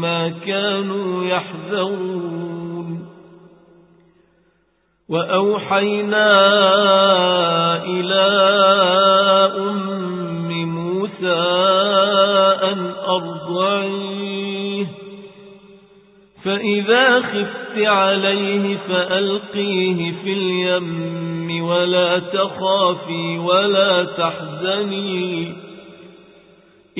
ما كانوا يحذرون. وأوحينا إلى أم موسى أن أرضعيه. فإذا خفت عليه فألقيه في اليم ولا تخافي ولا تحزني.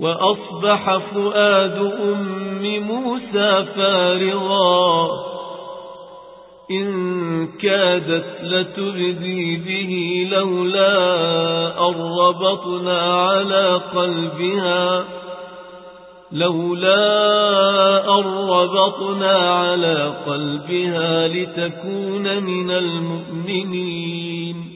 وأصبح فؤاد أم موسى فارغا. إن كادت لتبدي به لولا أربطنا على قلبها. لولا أربطنا على قلبها لتكون من المؤمنين.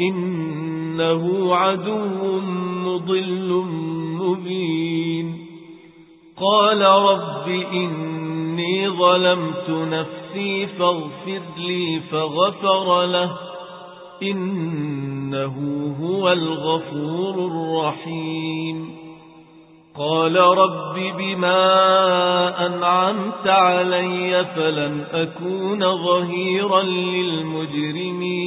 إنه عدو مضل مبين. قال رب إني ظلمت نفسي فاغفر لي فغفر له. إنه هو الغفور الرحيم. قال رب بما أنعمت علي فلن أكون ظهيرا للمجرمين.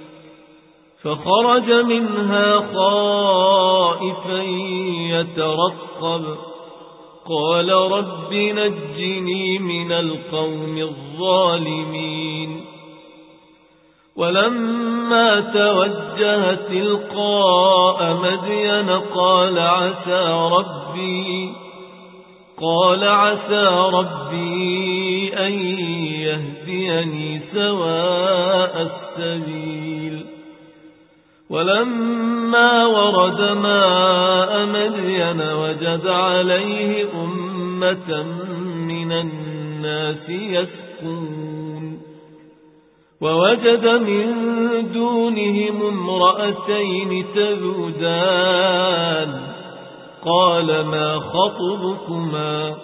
فخرج منها خائفا يترقب. قال رب نجني من القوم الظالمين. ولما توجه تلقاء مدين قال عسى ربي قال عسى ربي أن يهديني سواء السبيل. ولما ورد ماء مدين وجد عليه أمة من الناس يسكون. ووجد من دونهم امرأتين تذودان قال ما خطبكما؟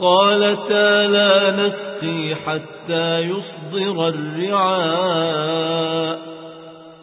قالتا لا نسقي حتى يصدر الرعاء.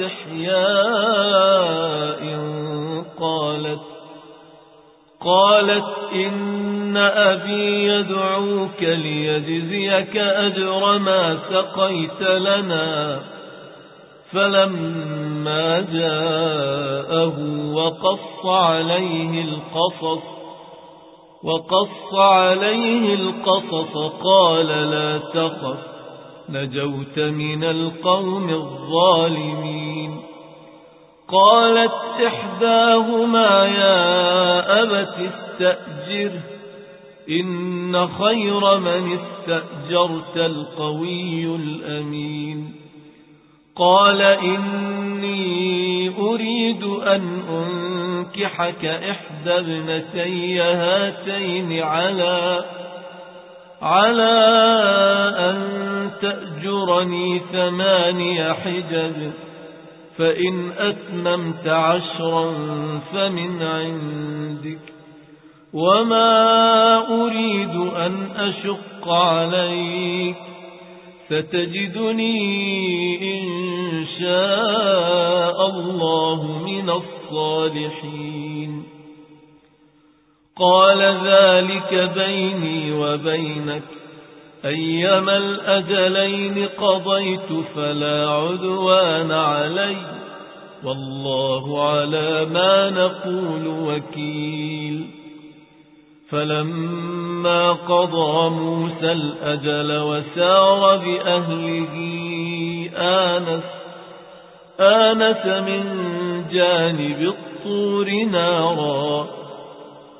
استحياء قالت قالت إن أبي يدعوك ليجزيك أجر ما سقيت لنا. فلما جاءه وقص عليه القصص وقص عليه القصص قال لا تخف. نجوت من القوم الظالمين. قالت إحداهما يا أبت استأجر إن خير من استأجرت القوي الأمين. قال إني أريد أن أنكحك إحدى ابنتي هاتين على على أن تأجرني ثماني حجب فإن أتممت عشرا فمن عندك. وما أريد أن أشق عليك ستجدني إن شاء الله من الصالحين. قال ذلك بيني وبينك. أيما الأجلين قضيت فلا عدوان علي. والله على ما نقول وكيل. فلما قضى موسى الأجل وسار بأهله آنس آنس من جانب الطور نارا.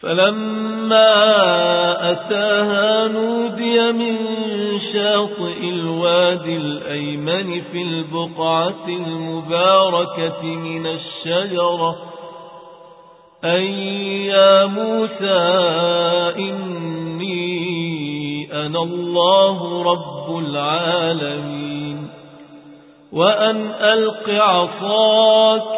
فلما أتاها نودي من شاطئ الوادي الأيمن في البقعة المباركة من الشجرة. أي يا موسى إني أنا الله رب العالمين. وأن ألق عصاك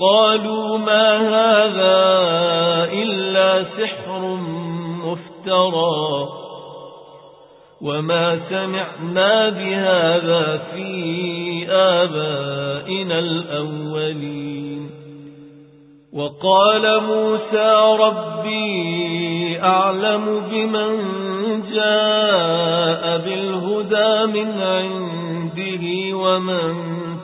قالوا ما هذا إلا سحر مفترى وما سمعنا بهذا في آبائنا الأولين. وقال موسى ربي أعلم بمن جاء بالهدى من عنده ومن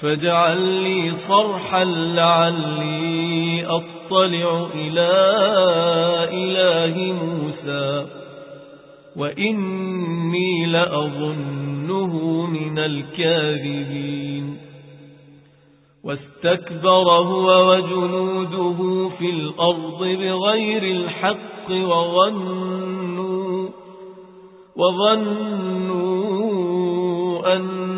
فاجعل لي صرحا لعلي أطلع إلى إله موسى وإني لأظنه من الكاذبين. واستكبر هو وجنوده في الأرض بغير الحق وظنوا وظنوا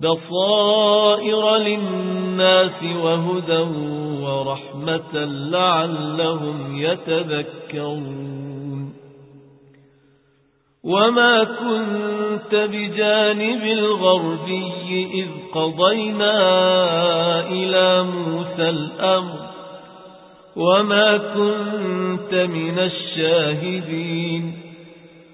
بصائر للناس وهدى ورحمة لعلهم يتذكرون. وما كنت بجانب الغربي إذ قضينا إلى موسى الأمر. وما كنت من الشاهدين.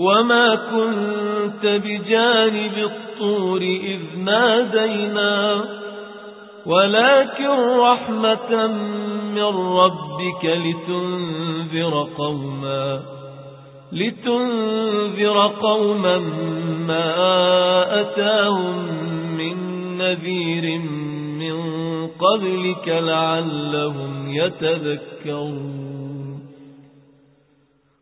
وما كنت بجانب الطور إذ نادينا ولكن رحمة من ربك لتنذر قوما لتنذر قوما ما أتاهم من نذير من قبلك لعلهم يتذكرون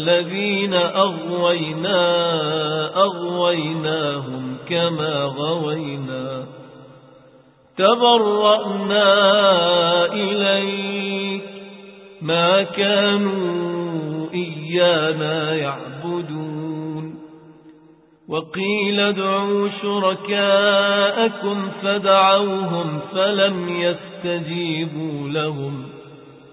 الذين أغوينا أغويناهم كما غوينا تبرأنا إليك ما كانوا إيانا يعبدون وقيل ادعوا شركاءكم فدعوهم فلم يستجيبوا لهم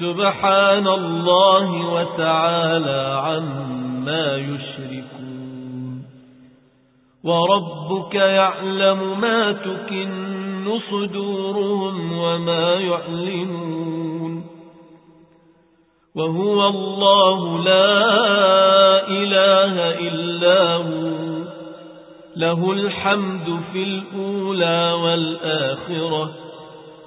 سبحان الله وتعالى عما يشركون وربك يعلم ما تكن صدورهم وما يعلنون وهو الله لا إله إلا هو له الحمد في الأولى والآخرة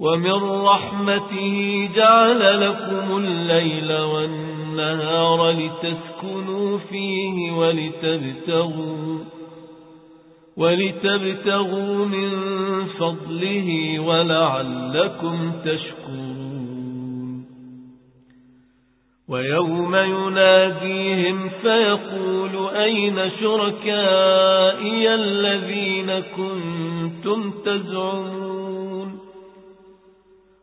ومن رحمته جعل لكم الليل والنهار لتسكنوا فيه ولتبتغوا ولتبتغوا من فضله ولعلكم تشكرون ويوم يناديهم فيقول أين شركائي الذين كنتم تزعمون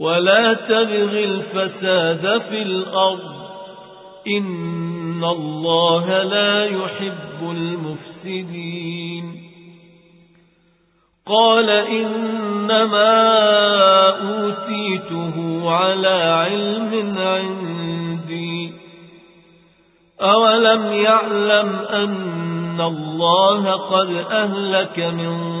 ولا تبغ الفساد في الأرض إن الله لا يحب المفسدين قال إنما أوتيته على علم عندي أولم يعلم أن الله قد أهلك من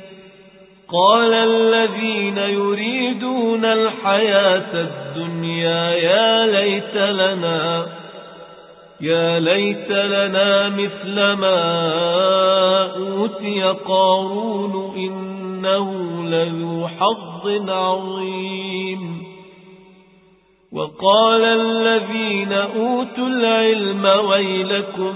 قال الذين يريدون الحياة الدنيا يا ليت لنا يا ليت لنا مثل ما أوتي قارون إنه لذو حظ عظيم. وقال الذين أوتوا العلم ويلكم